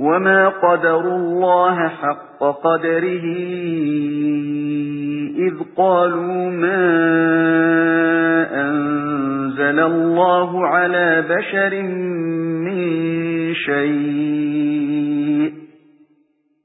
وَمَا قَدَرُوا اللَّهَ حَقَّ قَدْرِهِ إِذْ قَالُوا مَا أَنزَلَ اللَّهُ عَلَى بَشَرٍ مِّن شَيْءٍ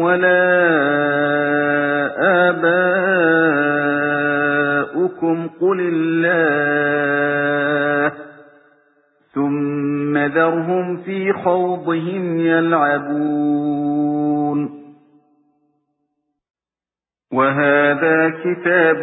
وَلَا آبَاؤُكُمْ قُلِ اللَّهُ. ثُمَّ ذَرْهُمْ فِي خَوْضِهِمْ يَلْعَبُونَ. وَهَذَا كِتَابٌ